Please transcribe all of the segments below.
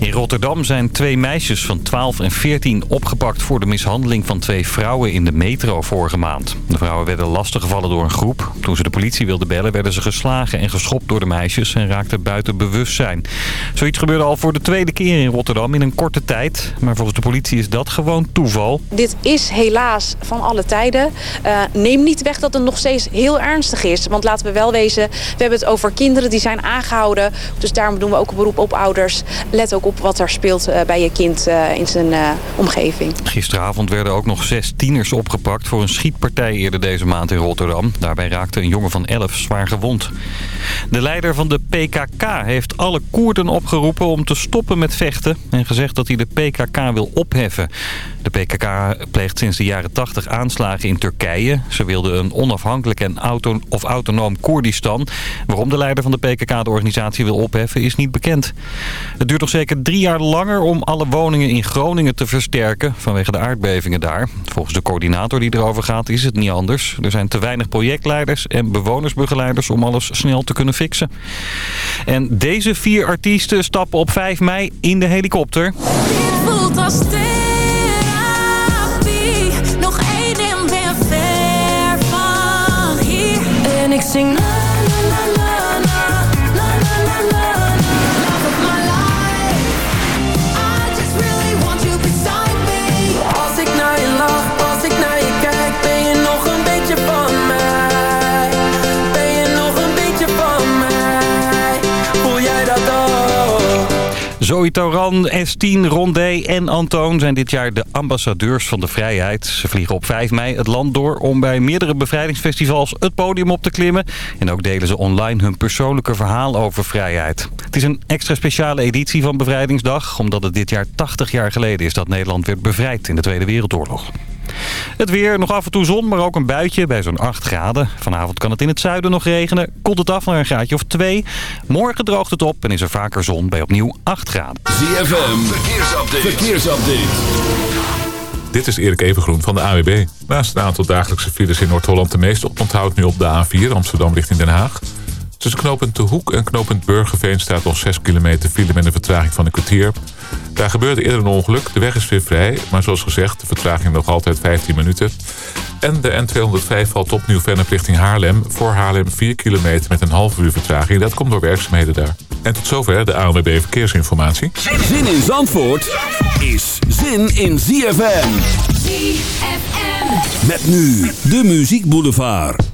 In Rotterdam zijn twee meisjes van 12 en 14 opgepakt voor de mishandeling van twee vrouwen in de metro vorige maand. De vrouwen werden lastiggevallen door een groep. Toen ze de politie wilden bellen werden ze geslagen en geschopt door de meisjes en raakten buiten bewustzijn. Zoiets gebeurde al voor de tweede keer in Rotterdam in een korte tijd. Maar volgens de politie is dat gewoon toeval. Dit is helaas van alle tijden. Uh, neem niet weg dat het nog steeds heel ernstig is. Want laten we wel wezen, we hebben het over kinderen die zijn aangehouden. Dus daarom doen we ook een beroep op ouders. Let ook op wat er speelt uh, bij je kind uh, in zijn uh, omgeving. Gisteravond werden ook nog zes tieners opgepakt voor een schietpartij eerder deze maand in Rotterdam. Daarbij raakte een jongen van 11 zwaar gewond. De leider van de PKK heeft alle Koerden opgeroepen om te stoppen met vechten en gezegd dat hij de PKK wil opheffen. De PKK pleegt sinds de jaren 80 aanslagen in Turkije. Ze wilden een onafhankelijk en auto of autonoom Koerdistan. Waarom de leider van de PKK de organisatie wil opheffen is niet bekend. Het duurt nog zeker drie jaar langer om alle woningen in Groningen te versterken vanwege de aardbevingen daar. Volgens de coördinator die erover gaat is het niet anders. Er zijn te weinig projectleiders en bewonersbegeleiders om alles snel te kunnen fixen. En deze vier artiesten stappen op 5 mei in de helikopter. Zoe Toran, S10, Rondé en Antoon zijn dit jaar de ambassadeurs van de vrijheid. Ze vliegen op 5 mei het land door om bij meerdere bevrijdingsfestivals het podium op te klimmen. En ook delen ze online hun persoonlijke verhaal over vrijheid. Het is een extra speciale editie van Bevrijdingsdag, omdat het dit jaar 80 jaar geleden is dat Nederland werd bevrijd in de Tweede Wereldoorlog. Het weer, nog af en toe zon, maar ook een buitje bij zo'n 8 graden. Vanavond kan het in het zuiden nog regenen. Koelt het af naar een graadje of 2. Morgen droogt het op en is er vaker zon bij opnieuw 8 graden. ZFM, verkeersupdate. verkeersupdate. Dit is Erik Evengroen van de AWB. Naast een aantal dagelijkse files in Noord-Holland de meeste oponthoud nu op de A4 Amsterdam richting Den Haag. Tussen knooppunt De Hoek en knooppunt Burgerveen staat nog 6 kilometer file met een vertraging van een kwartier. Daar gebeurde eerder een ongeluk. De weg is weer vrij, maar zoals gezegd, de vertraging nog altijd 15 minuten. En de N205 valt opnieuw verder richting Haarlem. Voor Haarlem 4 kilometer met een half uur vertraging. Dat komt door werkzaamheden daar. En tot zover de ANWB Verkeersinformatie. Zin in Zandvoort is zin in ZFM. ZFM. Met nu de Muziek Boulevard.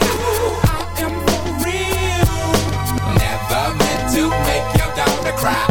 crowd.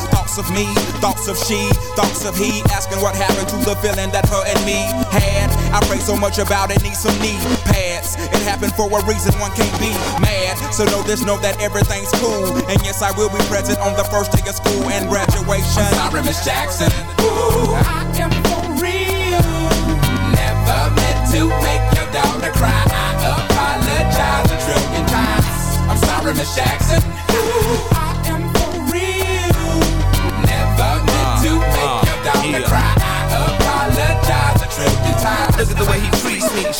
Thoughts of me, thoughts of she, thoughts of he, asking what happened to the feeling that her and me had. I pray so much about it, need some knee pads. It happened for a reason, one can't be mad. So know this, know that everything's cool. And yes, I will be present on the first day of school and graduation. I'm sorry, Miss Jackson. Ooh, I am for real. Never meant to make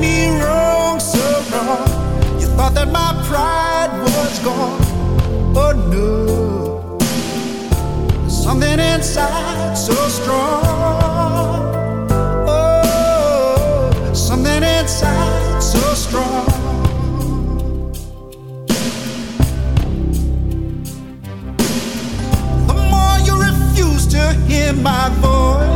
me wrong, so wrong. You thought that my pride was gone. Oh no, something inside so strong. Oh, something inside so strong. The more you refuse to hear my voice,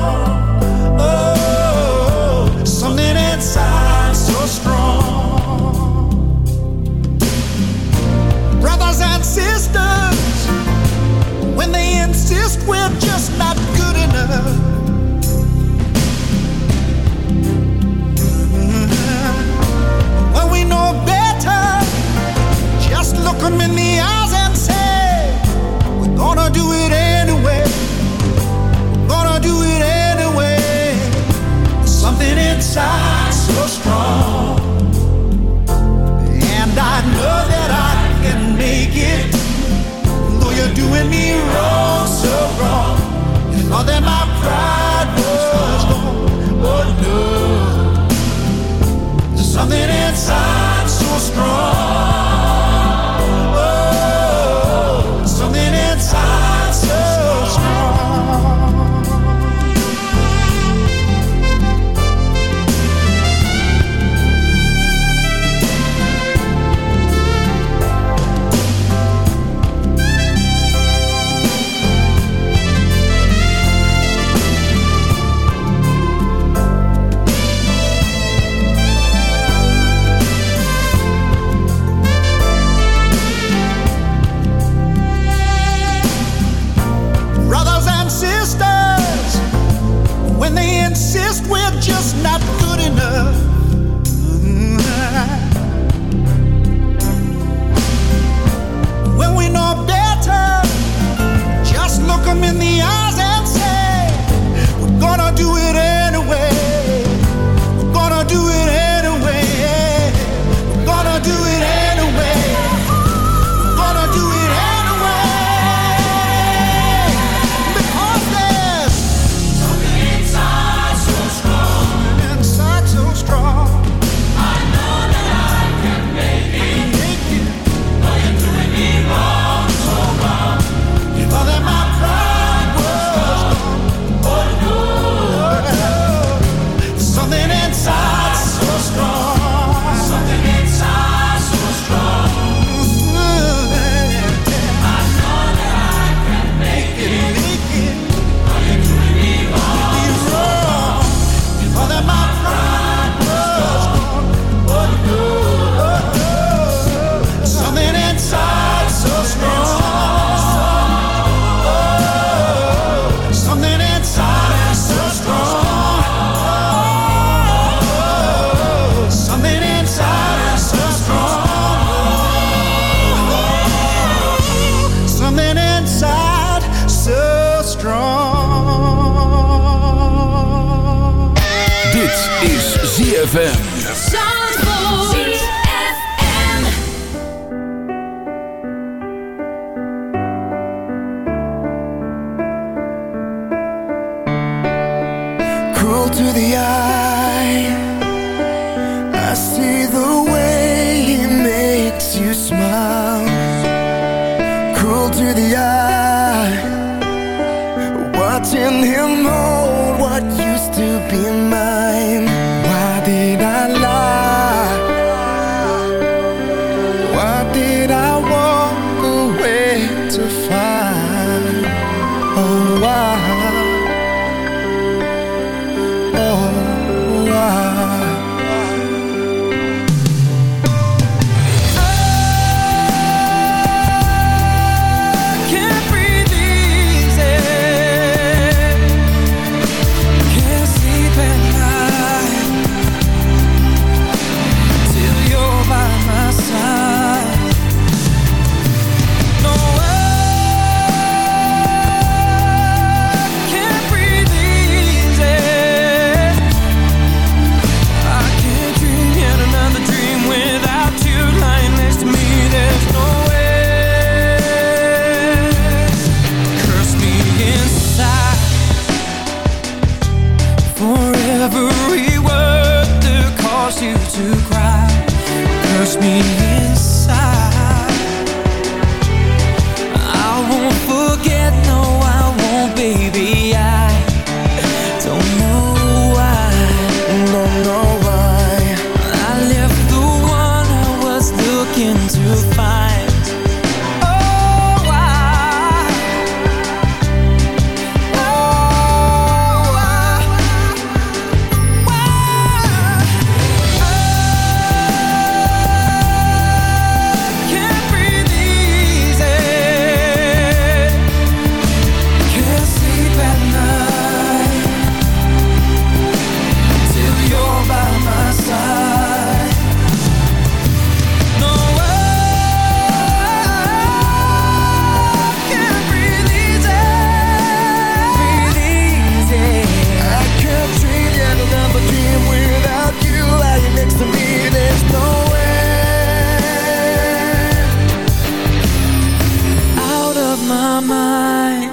my mind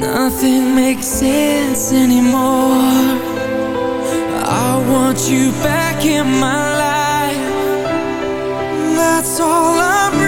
Nothing makes sense anymore I want you back in my life That's all I.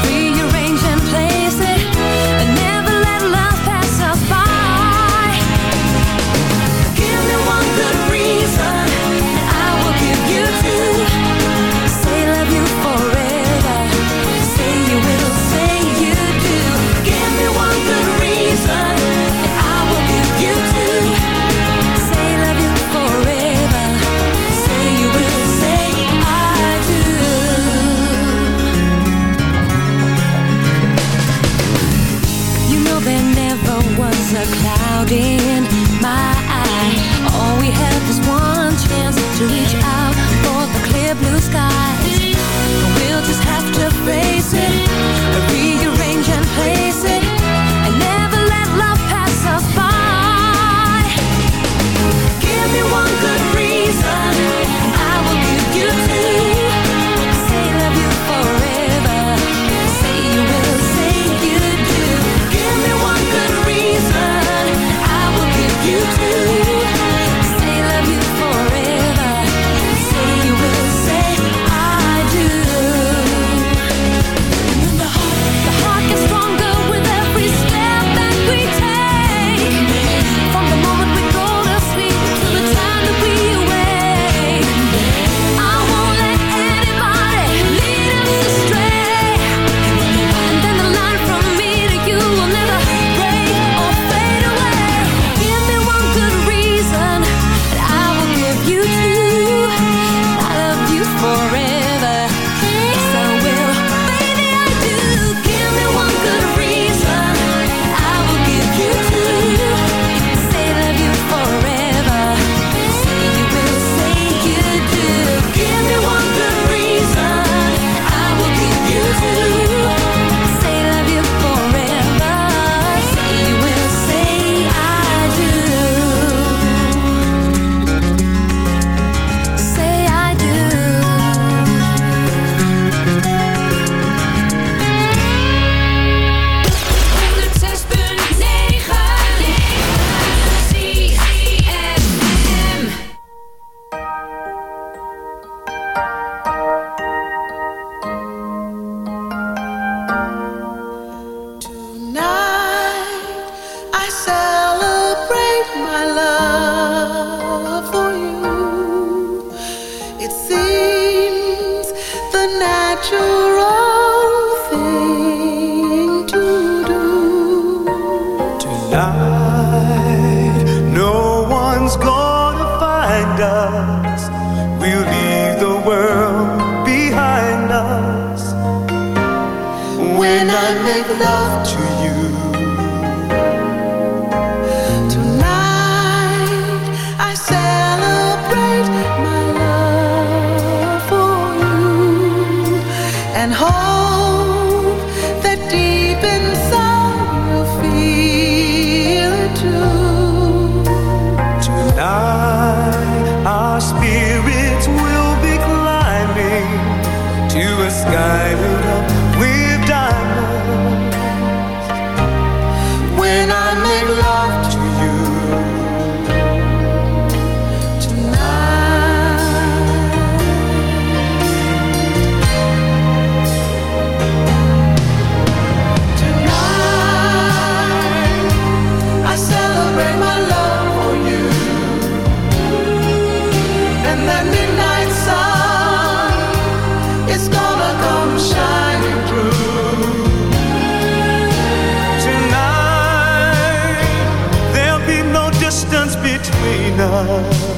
为难。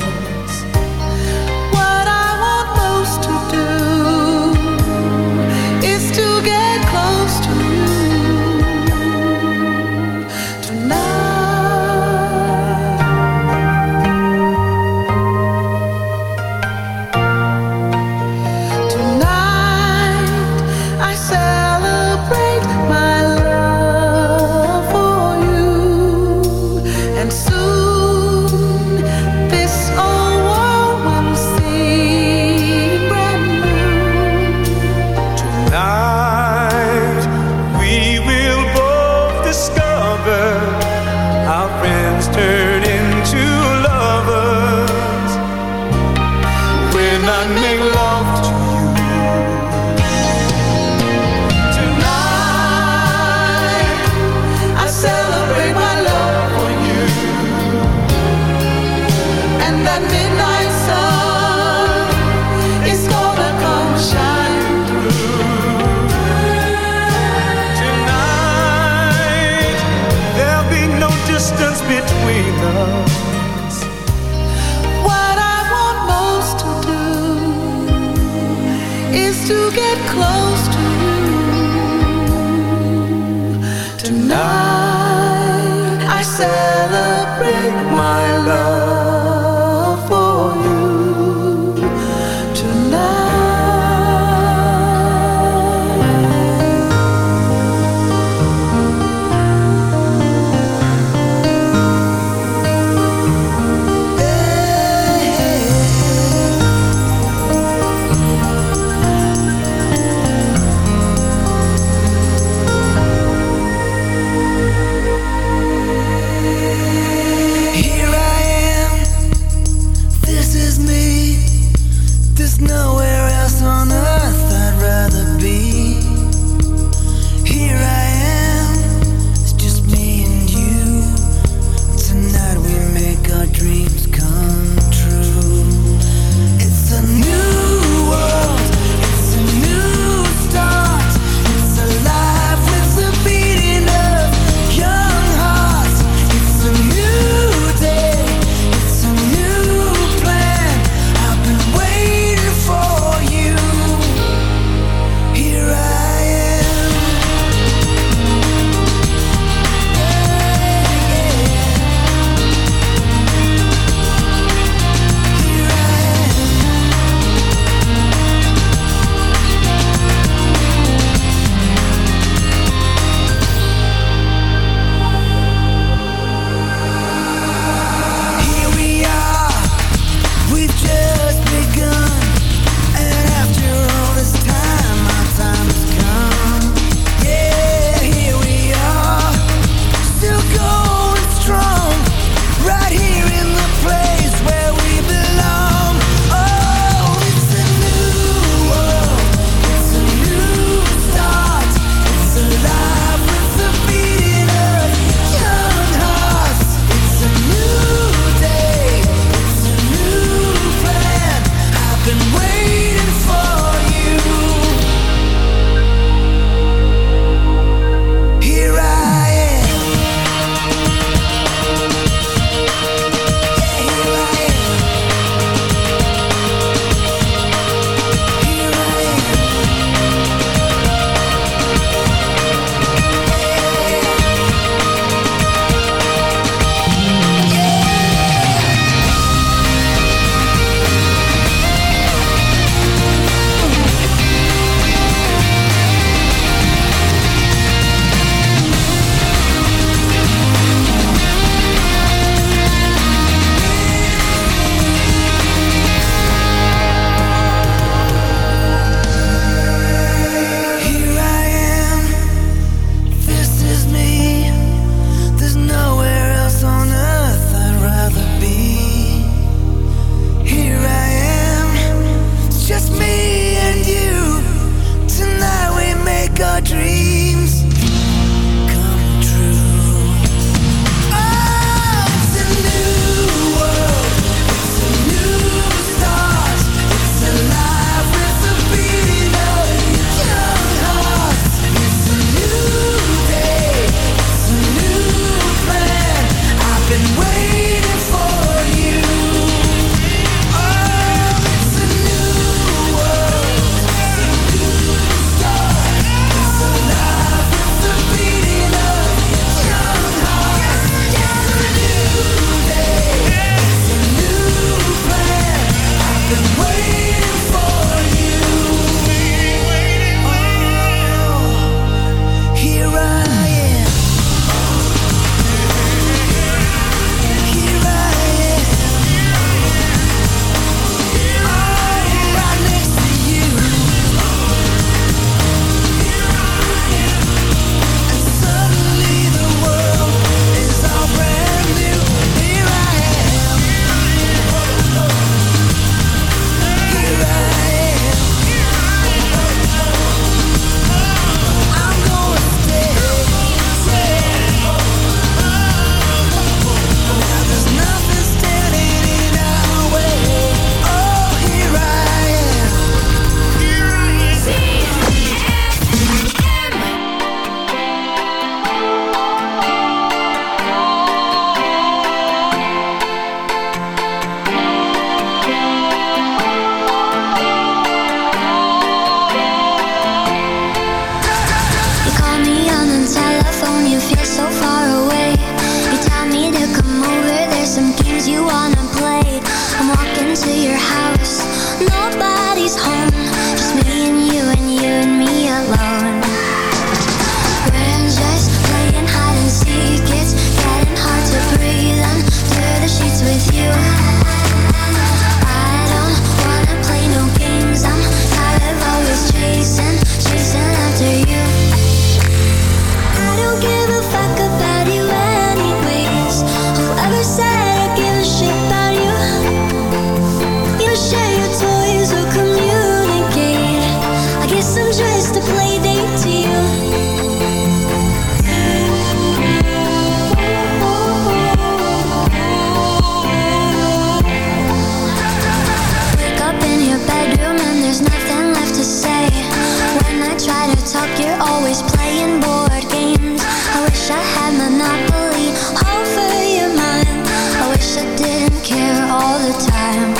try to talk, you're always playing board games. I wish I had Monopoly over your mind. I wish I didn't care all the time.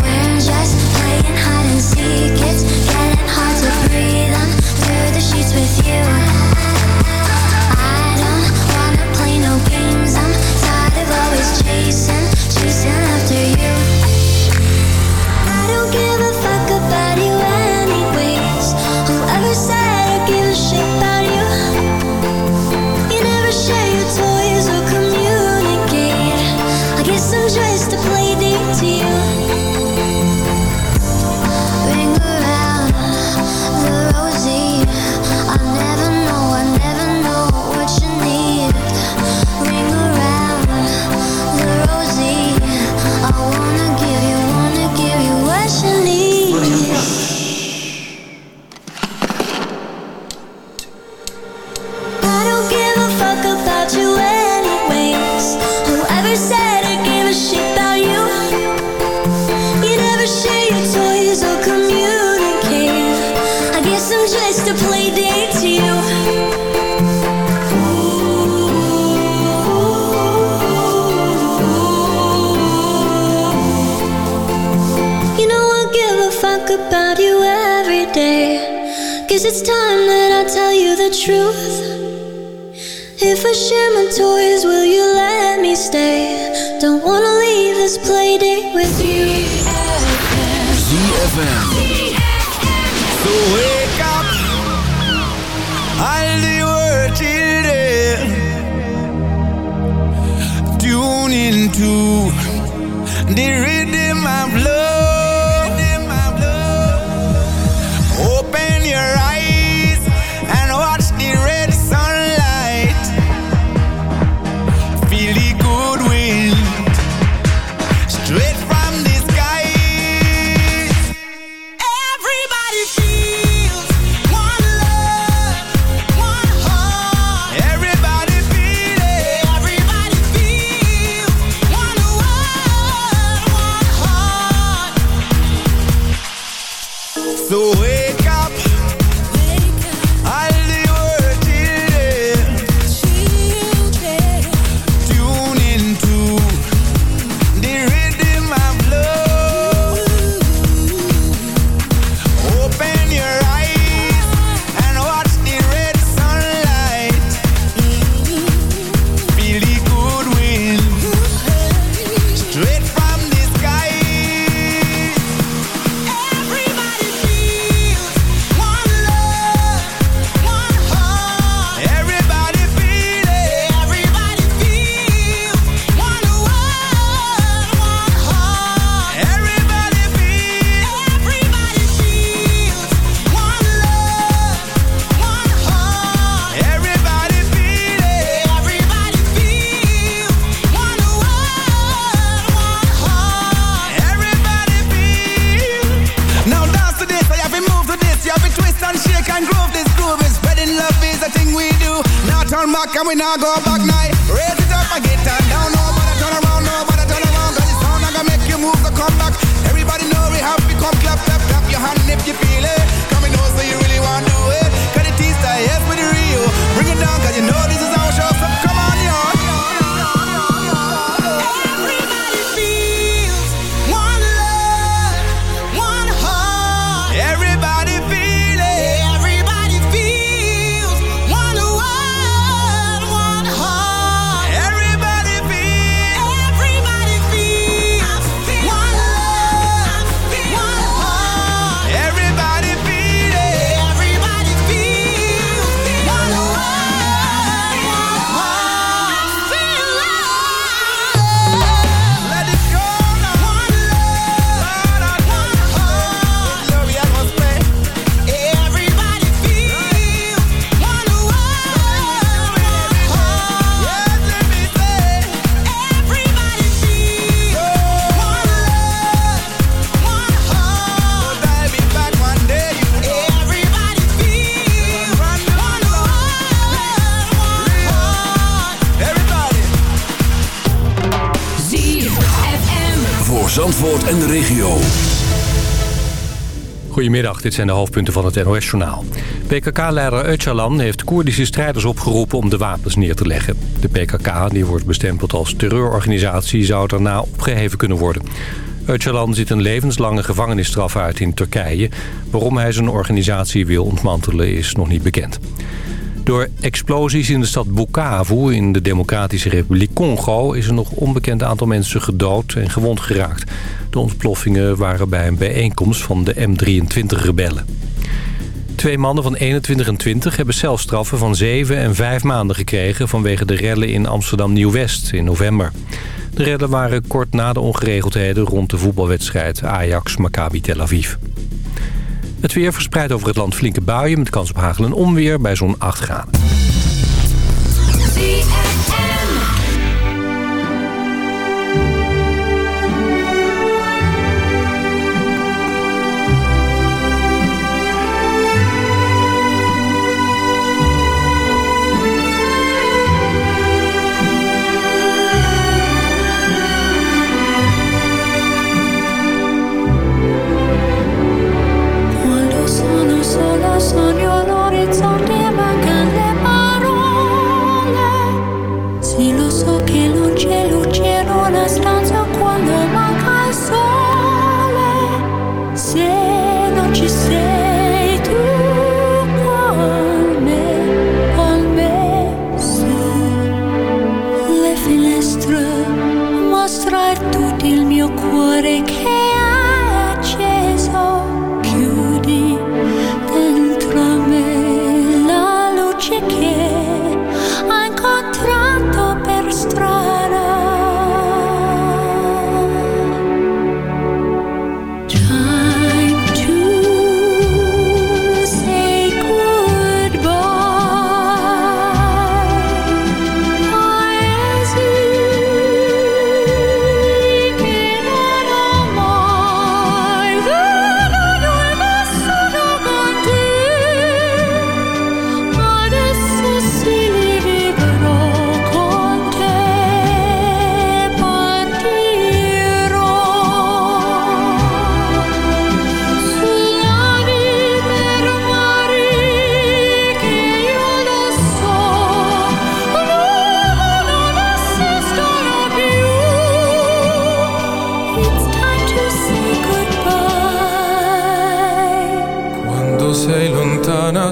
We're just playing hide and seek. It's getting hard to breathe. under the sheets with you. It's time that I tell you the truth. If I share my toys, will you let me stay? Don't wanna leave this play date with you. ZFM. So wake up, all the world children. Tune into the rhythm Dit zijn de hoofdpunten van het NOS-journaal. PKK-leider Öcalan heeft Koerdische strijders opgeroepen om de wapens neer te leggen. De PKK, die wordt bestempeld als terreurorganisatie, zou daarna opgeheven kunnen worden. Öcalan zit een levenslange gevangenisstraf uit in Turkije. Waarom hij zijn organisatie wil ontmantelen is nog niet bekend. Door explosies in de stad Bukavu in de Democratische Republiek Congo... is een nog onbekend aantal mensen gedood en gewond geraakt. De ontploffingen waren bij een bijeenkomst van de M23-rebellen. Twee mannen van 21 en 20 hebben celstraffen van 7 en 5 maanden gekregen... vanwege de rellen in Amsterdam-Nieuw-West in november. De rellen waren kort na de ongeregeldheden rond de voetbalwedstrijd Ajax-Maccabi Tel Aviv. Het weer verspreidt over het land flinke buien met kans op hagel en onweer bij zo'n 8 graden.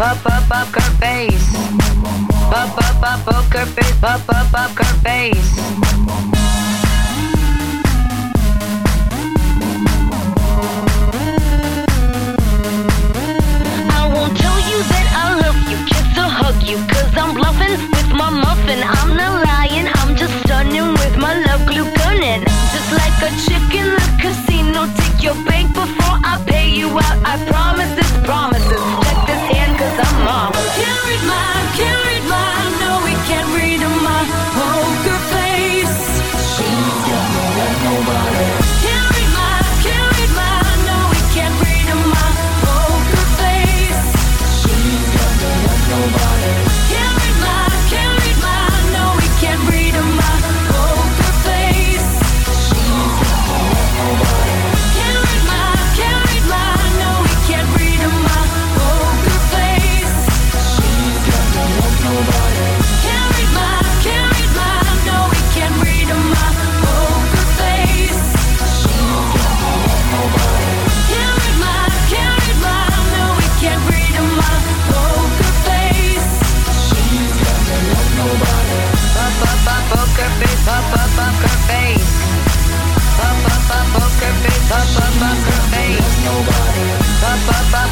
up up up her face. Up up up her face. Up up up her face. I won't tell you that I love you. Kiss or hug I'm bluffing with my muffin. I'm the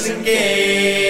Doesn't care.